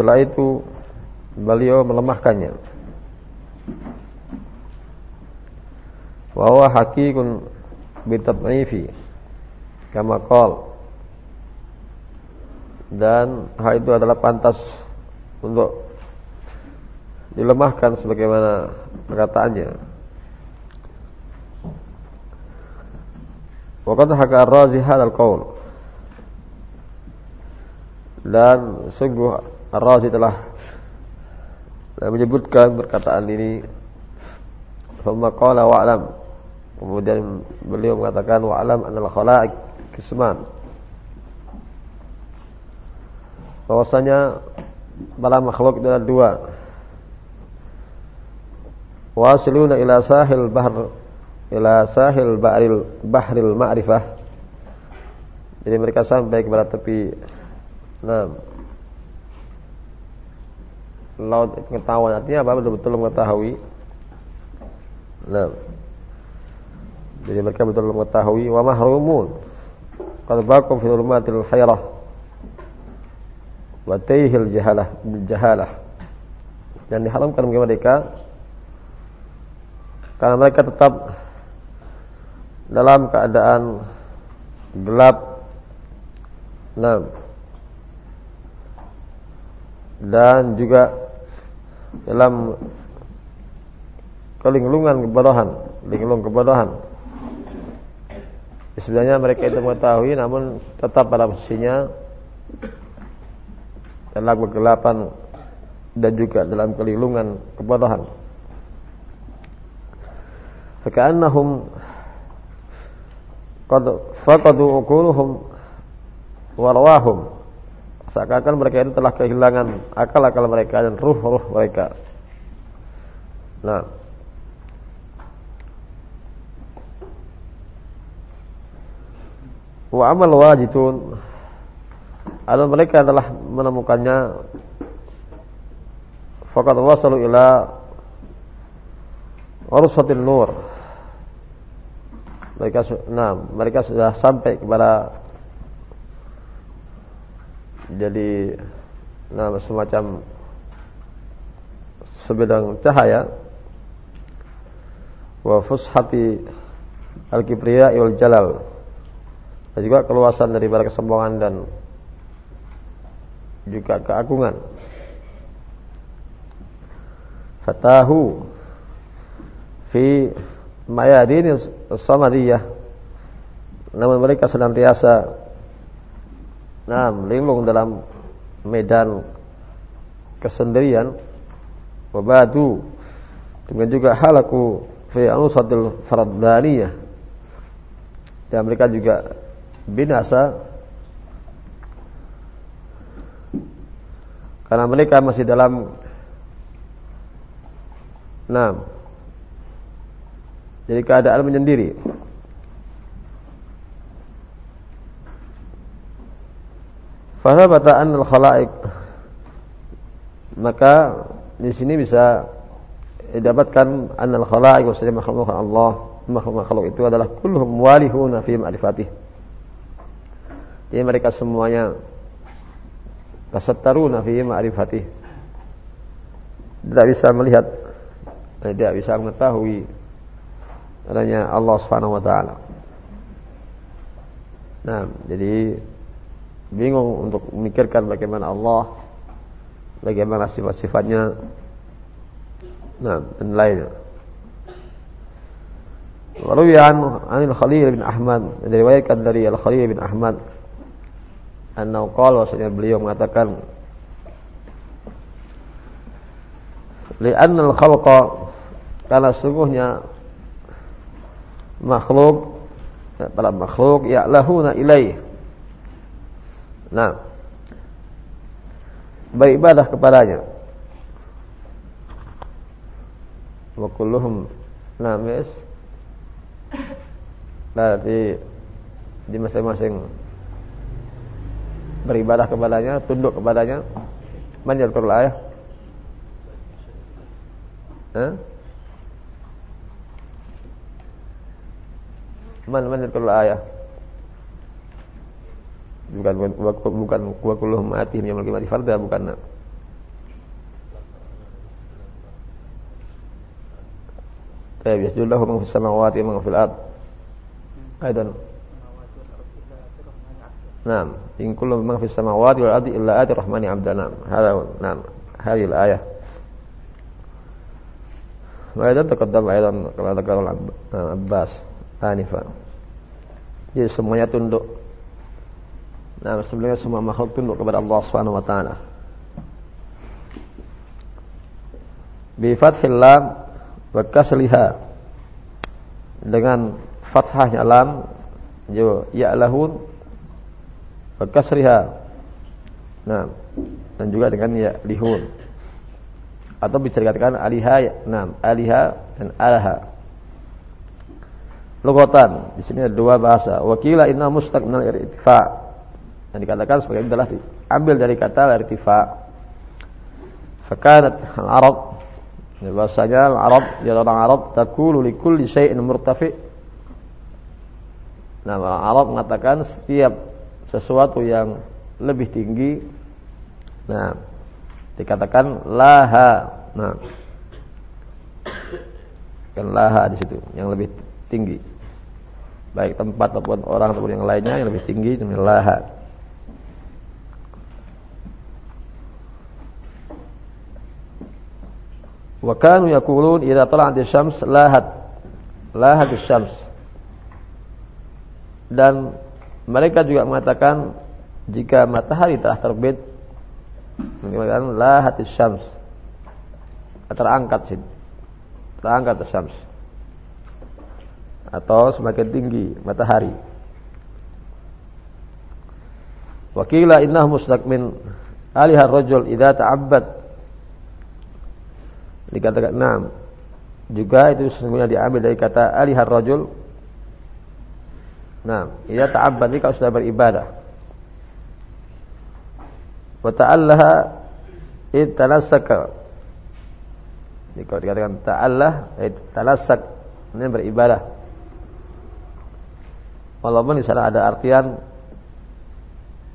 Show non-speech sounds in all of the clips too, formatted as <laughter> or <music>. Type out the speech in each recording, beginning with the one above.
setelah itu beliau melemahkannya wa huwa haqiqun bitad'ifi kama qala dan hal itu adalah pantas untuk dilemahkan sebagaimana perkataannya. Waqad haka ar-Razi hadzal. Dan sungguh ar-Razi telah menyebutkan perkataan ini. Thumma qala wa'lam. Kemudian beliau mengatakan wa'lam anal khalaiq kisman bahwasanya para makhluk itu ada dua. Wasiluna ila sahil bahr ila sahil bahril bahril ma'rifah. Jadi mereka sampai kepada tepi. Nah, laut pengetahuan artinya apa? Betul-betul mengetahui. Nah, jadi mereka betul-betul mengetahui. Wa mahrumun. Qad baqum fi ulmatil hayrah wa tayhil jahalah jahalah. Dan diharamkan bagi mereka karena mereka tetap dalam keadaan gelap. Nah, dan juga dalam kelinglungan kebodohan linglung kebodohan sebenarnya mereka itu mengetahui namun tetap pada posisinya dalam kegelapan dan juga dalam kelilungan kebodohan. Faka'annahum qad faqadu uquluhum warwahum. Seakan-akan mereka itu telah kehilangan akal-akal mereka dan ruh-ruh mereka. Nah, wa amal wajitun. Atau mereka telah menemukannya fakat wasalu ila ursatin nur. Mereka nah mereka sudah sampai kepada jadi nah semacam sebidang cahaya wa fushati al-kibriya wal jalal dan juga keluasan dari kesombongan dan juga keagungan. Fatahu fi mayadin samadiyah. Namun mereka senantiasa nah, linglung dalam medan kesendirian. Wabadu dengan juga halaku fi anusatil fardhaniyah. Dan mereka juga binasa. Karena mereka masih dalam Nah. Jadi keadaan menyendiri Fahabata al khalaik Maka di sini bisa didapatkan al khalaik maksudnya makhluk Allah makhluk-makhluk itu adalah kulluhum walihuna fi ma'rifatih. Jadi mereka semuanya tasattaruna fi ma'rifati tidak bisa melihat tidak bisa mengetahui adanya Allah Subhanahu wa taala. Nah, jadi bingung untuk memikirkan bagaimana Allah, bagaimana sifat-sifatnya, nah dan lainnya. An Anil Khalil bin Ahmad. Diriwayatkan dari Al Khalil bin Ahmad. An-Nawqal bahwasanya beliau mengatakan Li'annal khalqa karena sungguhnya makhluk para makhluk ya'lahuna ilaih Nah beribadah kepadanya wa kulluhum namis berarti di masing-masing beribadah kepadanya, tunduk kepadanya. Perlu ayah. Eh? Man perlu ayah bukan bukan bukan kuluh mati yang yaumul mati farda bukan Eh, yasjudu lahu man fis samawati wa fil ard. Aidan. Naam, in kullu man fis samawati wal ardi illa ati rahmani abda. Naam. Hada naam. Hadi al ayah. وأيضا تقدم أيضا كما ذكر Abbas Anifa. Jadi semuanya tunduk nah sebelumnya semua makhluk tunduk kepada Allah Subhanahu wa taala. Bi fathil lam wa kasliha. Dengan fathahnya lam ya lahun wa kasriha nah dan juga dengan ya lihun atau bisa dikatakan aliha nah aliha dan alaha. Lugatan di sini ada dua bahasa. Wakila inna mustaq min al-irtifa yang dikatakan sebagai adalah diambil dari kata al-irtifa fakanat al-arab bahasanya Arab, ya orang Arab takulu li kulli syai'in murtafi. Nah, orang Arab mengatakan setiap sesuatu yang lebih tinggi nah dikatakan laha. Nah. Kan laha di situ yang lebih tinggi. Baik tempat ataupun orang ataupun yang lainnya yang lebih tinggi laha. Wa kanu yaqulun idza tala'at asy-syams lahat lahat asy-syams. Dan mereka juga mengatakan jika matahari telah terbit mengatakan lahat asy-syams. Terangkat sih. Terangkat asy-syams. Atau semakin tinggi matahari. Wakila innahu mustaqmin alihar rajul idza ta'abbad dikatakan enam juga itu sesungguhnya diambil dari kata alihar rajul. Nah ia ta'abbad kalau sudah beribadah. Wa ta'allaha id tanassaka jika dikatakan ta'allah id tanassak ini beribadah. Walaupun di sana ada artian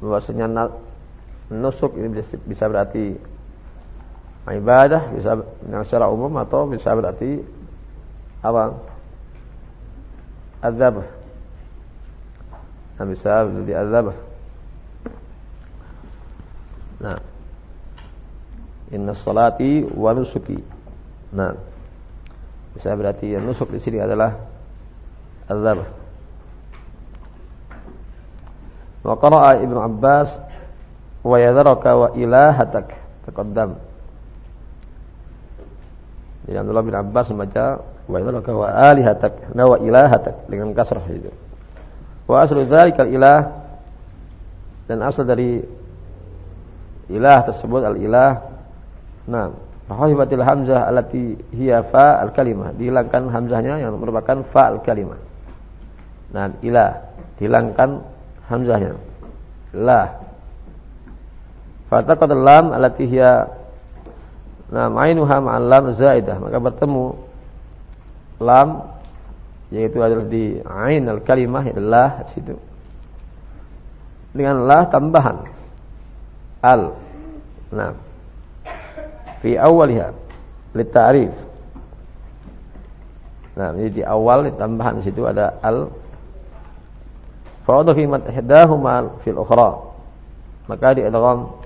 bahwasanya nusuk ini bisa berarti ibadah bisa yang secara umum atau bisa berarti apa? Azab. Nah, bisa berarti azab. Nah. Inna salati wa nusuki. Nah. Bisa berarti yang nusuk di sini adalah azab. Wa qara'a ibnu abbas wa yadharaka wa ilahatak. Taqaddam jadi Abdullah bin Abbas membaca wa ilaka wa alihatak na wa ilahatak dengan kasrah itu. Wa aslu dzalikal ilah dan asal dari ilah tersebut al ilah nah fahibatil hamzah alati hiya fa al kalimah dihilangkan hamzahnya yang merupakan fa al kalimah. Nah ilah dihilangkan hamzahnya. La. Fataqad lam alati hiya Nah, ainuha ma'al lam zaidah, maka bertemu lam yaitu adalah di ain al kalimah adalah situ. Dengan la tambahan al. Nah, fi awalha litarif. Nah, jadi di awal tambahan situ ada al Fa'udha fi madhidahuma fil ukhra. Maka di idgham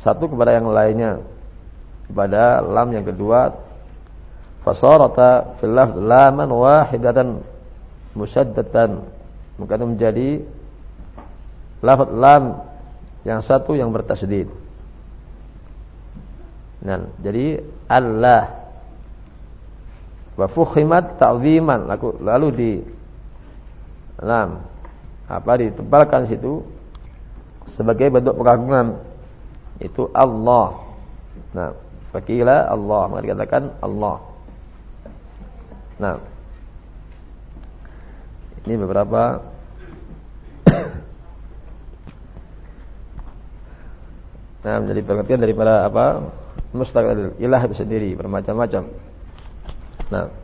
satu kepada yang lainnya pada lam yang kedua fasarata fil lafz laman wahidatan musaddatan maka itu menjadi lafaz lam yang satu yang bertasdid nah jadi Allah. Wa fukhimat ta'ziman lalu di lam. Apa ditebalkan situ? Sebagai bentuk pengagungan. Itu Allah. Nah Fakila Allah. Maka dikatakan Allah. Nah. Ini beberapa <coughs> Nah, menjadi pengertian daripada apa? Mustaqil ilah itu sendiri bermacam-macam. Nah.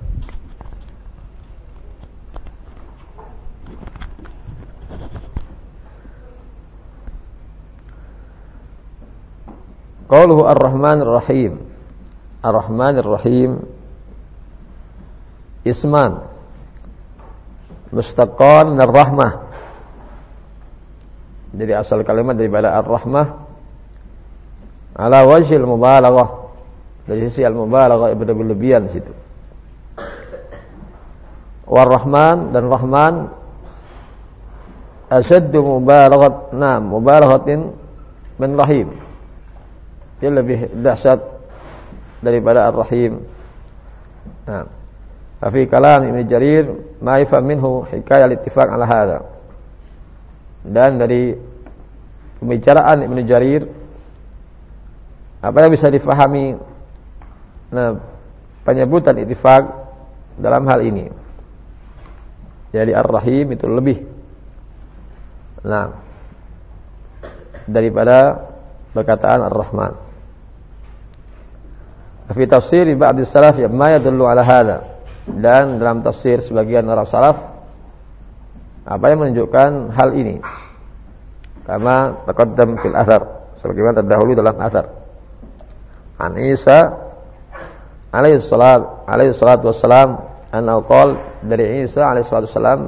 Qauluhu Ar-Rahman Ar-Rahim. Ar-Rahman Ar-Rahim isman. Mustaqon dan rahmah jadi asal kalimat daripada ar-rahmah. Ala wajhil mubalaghah. Dari sisi al-mubalaghah berlebihan situ. War-rahman dan rahman. Asyaddu mubalaghat nam mubalaghatin min rahim dia lebih dahsyat daripada ar-rahim nah Fi kalam Ibn Jarir ma yafham minhu hikayah al-ittifaq ala hadha. Dan dari pembicaraan Ibn Jarir apa yang bisa difahami nah penyebutan ittifaq dalam hal ini. Jadi Ar-Rahim itu lebih nah daripada perkataan Ar-Rahman. Fi tafsir ba'd salaf ya ma yadullu ala hadha. Dan dalam tafsir sebagian orang salaf apa yang menunjukkan hal ini? Karena taqaddam fil athar. Sebagaimana terdahulu dalam athar. An Isa alaihi salat alaihi salatu wassalam anna qol dari Isa alaihi salatu wassalam.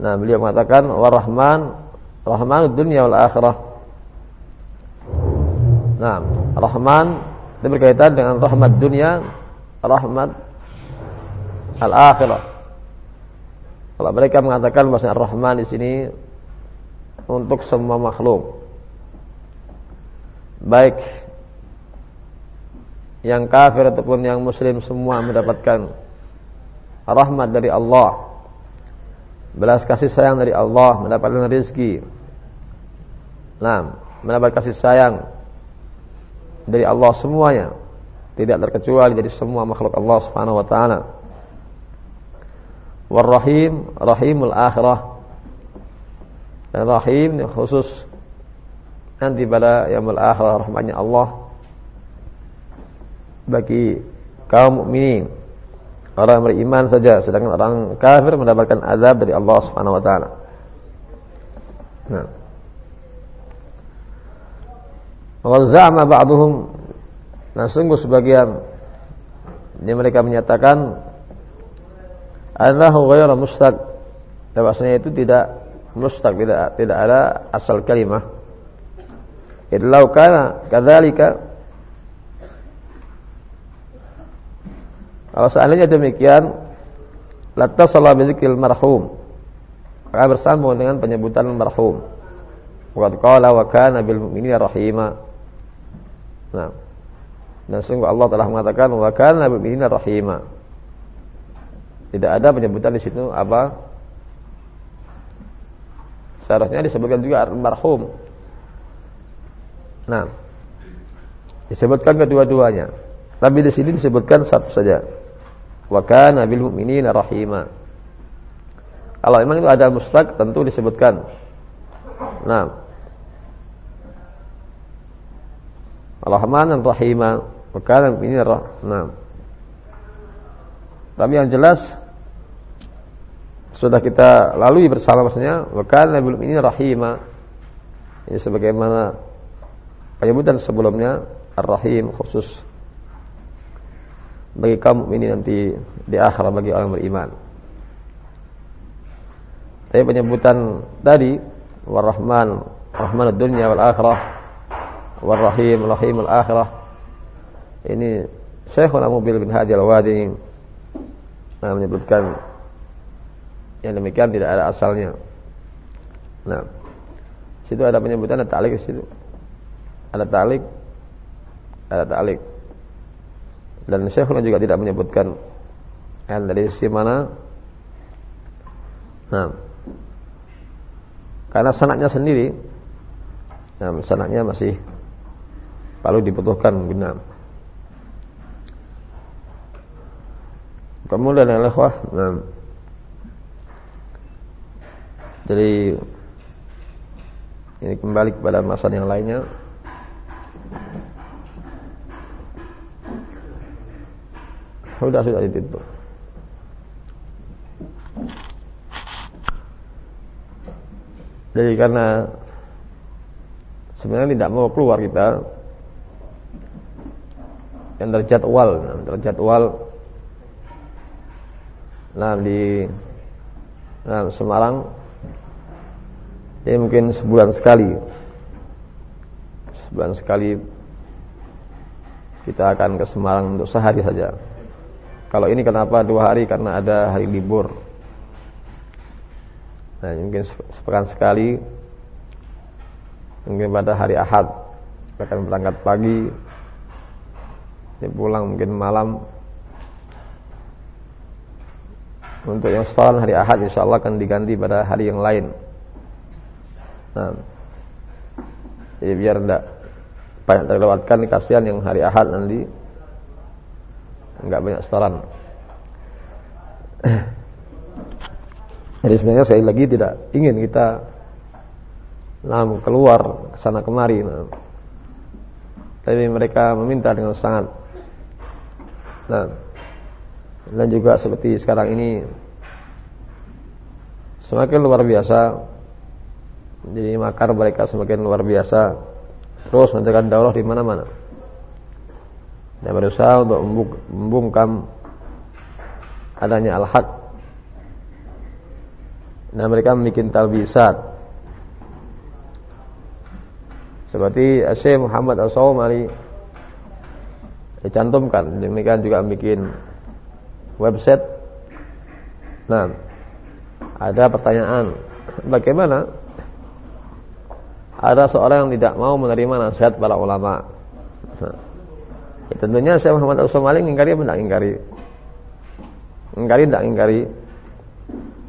Nah beliau mengatakan warahman rahmanud dunya wal akhirah nah rahman itu berkaitan dengan rahmat dunia rahmat al-akhirah. Kalau mereka mengatakan bahwa Ar-Rahman di sini untuk semua makhluk. Baik yang kafir ataupun yang muslim semua mendapatkan rahmat dari Allah. Belas kasih sayang dari Allah, mendapatkan rezeki. Nah, mendapat kasih sayang dari Allah semuanya tidak terkecuali dari semua makhluk Allah Subhanahu wa taala. Warrahim, rahimul akhirah. Dan rahim khusus nanti pada yaumul akhirah rahmatnya Allah bagi kaum mukminin orang beriman saja sedangkan orang kafir mendapatkan azab dari Allah Subhanahu wa taala. Nah. Wa za'ama ba'dhum Nah sungguh sebagian ini mereka menyatakan annahu ghairu mustaq. Bahwasanya itu tidak mustaq, tidak tidak ada asal kalimah. Idlau kana kadzalika. Kalau seandainya demikian Latasala bidzikril marhum. Maka bersambung dengan penyebutan marhum. Wa qala wa kana bil mu'minina rahima Nah dan sungguh Allah telah mengatakan wa kana bil rahima. Tidak ada penyebutan di situ apa? Seharusnya disebutkan juga marhum. Nah, disebutkan kedua-duanya. Tapi di sini disebutkan satu saja. Wa kana bil mu'minina rahima. Kalau memang itu ada mustaq tentu disebutkan. Nah, Rahman dan Rahimah Perkara ini nah. Tapi yang jelas sudah kita lalui bersama maksudnya wakana belum ini rahima. Ini sebagaimana penyebutan sebelumnya ar-rahim khusus bagi kaum ini nanti di akhirat bagi orang beriman. Tapi penyebutan tadi warahman rahman dunia wal akhirah warrahim rahim al akhirah ini Syekhul Mubil bin Hadi al-Wadi nah, menyebutkan yang demikian tidak ada asalnya. Nah, situ ada penyebutan ada ta'lik di situ. Ada ta'lik, ada ta'lik. Dan Syekhul juga tidak menyebutkan yang dari sisi mana. Nah, karena sanaknya sendiri, nah, sanaknya masih perlu dibutuhkan benar. Kemudian yang ikhwah, nah, jadi ini kembali kepada masa yang lainnya. Sudah sudah ditutup. Jadi karena sebenarnya tidak mau keluar kita yang terjadwal, terjadwal. Nah di nah, Semarang jadi mungkin sebulan sekali. Sebulan sekali kita akan ke Semarang untuk sehari saja. Kalau ini kenapa dua hari? Karena ada hari libur. Nah mungkin sepekan sekali. Mungkin pada hari Ahad. Akan berangkat pagi pulang mungkin malam untuk yang setoran hari Ahad insya Allah akan diganti pada hari yang lain. Nah, jadi biar tidak banyak terlewatkan kasihan yang hari Ahad nanti enggak banyak setoran. <clears throat> Jadi sebenarnya saya lagi tidak ingin kita nah, keluar ke sana kemari. Nah. Tapi mereka meminta dengan sangat. Nah, dan juga seperti sekarang ini semakin luar biasa jadi makar mereka semakin luar biasa terus mencegah daulah di mana-mana. Dan berusaha untuk membungkam adanya al-haq. Nah mereka membuat talbisat. Seperti Syekh Muhammad As-Sawmali dicantumkan demikian juga bikin website. Nah, ada pertanyaan, bagaimana ada seorang yang tidak mau menerima nasihat para ulama? Nah, ya tentunya saya Muhammad Rasul Malik ingkari apa tidak ingkari? Ingkari tidak ingkari?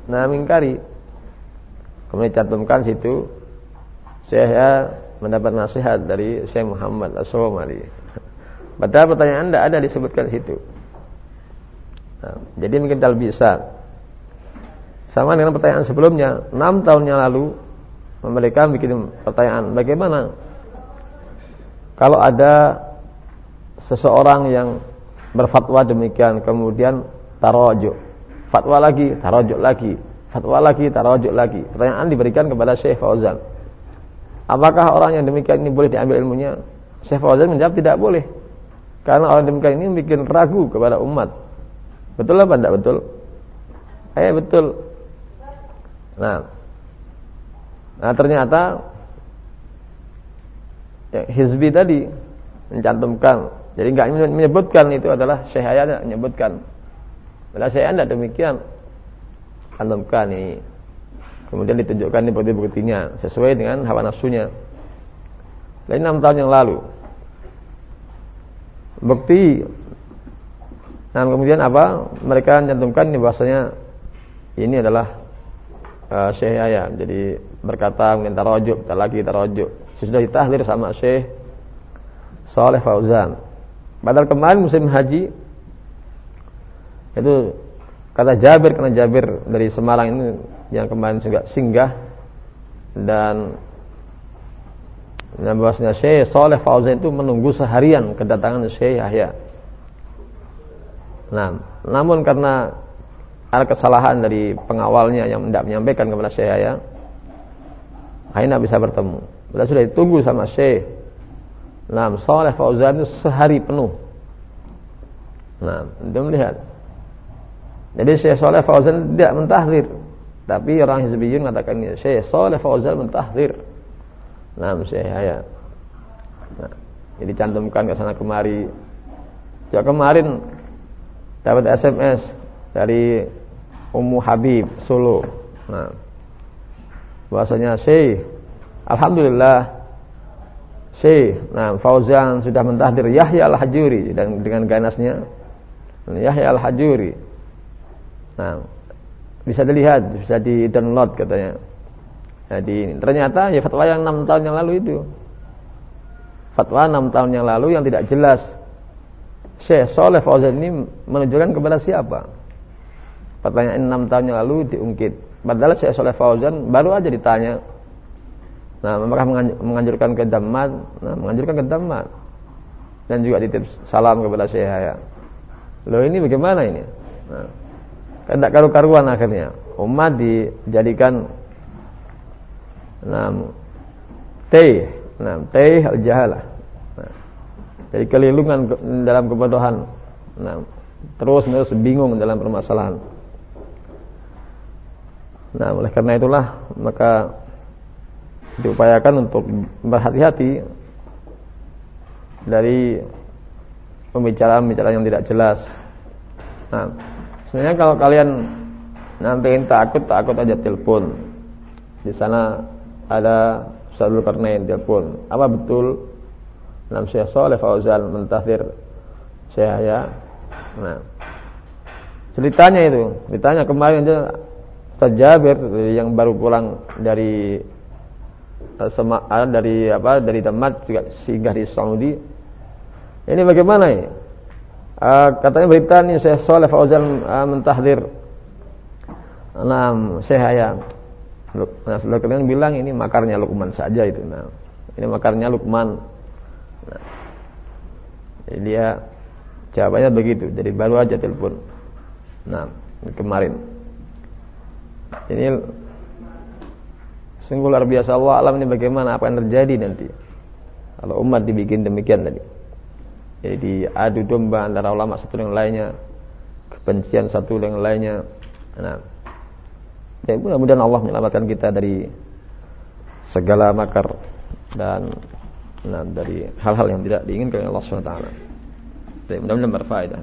Nah, ingkari. Kemudian cantumkan situ saya mendapat nasihat dari Syekh Muhammad Rasul Malik. Padahal pertanyaan tidak ada disebutkan situ. Nah, jadi mungkin bisa sama dengan pertanyaan sebelumnya, enam tahun yang lalu mereka bikin pertanyaan, bagaimana kalau ada seseorang yang berfatwa demikian kemudian tarojuk, fatwa lagi, tarojuk lagi, fatwa lagi, tarojuk lagi. Pertanyaan diberikan kepada Syekh Fauzan. Apakah orang yang demikian ini boleh diambil ilmunya? Syekh Fauzan menjawab tidak boleh. Karena orang demikian ini bikin ragu kepada umat. Betul apa tidak betul? Eh betul. Nah, nah ternyata ya, Hizbi tadi mencantumkan. Jadi nggak menyebutkan itu adalah Syekh Ayat menyebutkan. Bila Syekh tidak demikian. Cantumkan ini. Kemudian ditunjukkan di bukti-buktinya sesuai dengan hawa nafsunya. Dari enam tahun yang lalu. Bukti Nah kemudian apa? Mereka mencantumkan ini bahasanya ini adalah uh, Syekh Yahya. Jadi berkata mungkin tarojuk, tak lagi tarojuk. Sudah ditahdir sama Syekh Saleh Fauzan. Padahal kemarin musim haji itu kata Jabir karena Jabir dari Semarang ini yang kemarin juga singgah dan dan bahwasanya Syekh Saleh Fauzan itu menunggu seharian kedatangan Syekh Yahya. Nah, namun karena ada kesalahan dari pengawalnya yang tidak menyampaikan kepada Syekh ya, akhirnya bisa bertemu. Bila sudah ditunggu sama Syekh. Nah, Saleh Fauzan itu sehari penuh. Nah, itu melihat. Jadi Syekh Saleh Fauzan tidak mentahdir. Tapi orang Hizbiyun mengatakan Syekh Saleh Fauzan mentahdir. Nah, Syekh ya. Nah, jadi cantumkan ke sana kemari. Ya kemarin dapat SMS dari Ummu Habib Solo. Nah, bahasanya Syekh, Alhamdulillah Syekh, nah Fauzan sudah mentahdir Yahya Al-Hajuri dan dengan ganasnya Yahya Al-Hajuri. Nah, bisa dilihat, bisa di-download katanya. Jadi ternyata ya fatwa yang enam tahun yang lalu itu. Fatwa enam tahun yang lalu yang tidak jelas Syekh Soleh Fauzan ini menunjukkan kepada siapa? Pertanyaan enam tahun yang lalu diungkit. Padahal Syekh Soleh Fauzan baru aja ditanya. Nah, mereka menganjurkan ke Dammat, nah, menganjurkan ke Dammat. Dan juga titip salam kepada Syekh Haya. Loh ini bagaimana ini? Nah, kan karu-karuan akhirnya. Umat dijadikan nah, teh, nah, teh al-jahalah jadi kelilungan dalam kebodohan. Nah, terus menerus bingung dalam permasalahan. Nah, oleh karena itulah maka diupayakan untuk berhati-hati dari pembicaraan-pembicaraan yang tidak jelas. Nah, sebenarnya kalau kalian nanti takut, takut aja telepon. Di sana ada Ustaz Karnain telepon. Apa betul Nam Syekh Saleh Fauzan mentahdir saya ya. Nah, ceritanya itu, ceritanya kemarin aja Ustaz yang baru pulang dari eh, sema, eh, dari apa dari tempat juga singgah di Saudi. Ini bagaimana ya? Uh, katanya berita ini saya Saleh Fauzan uh, mentahdir Nah, saya ya. Nah, saudara kalian bilang ini makarnya Lukman saja itu. Nah, ini makarnya Lukman. Nah, jadi dia jawabannya begitu. Jadi baru aja telepon. Nah, kemarin. Ini sungguh luar biasa Allah alam ini bagaimana apa yang terjadi nanti. Kalau umat dibikin demikian tadi. Jadi adu domba antara ulama satu dengan lainnya, kebencian satu dengan lainnya. Nah, Ya mudah-mudahan Allah menyelamatkan kita dari segala makar dan nah, dari hal-hal yang tidak diinginkan oleh Allah SWT. Mudah-mudahan berfaedah.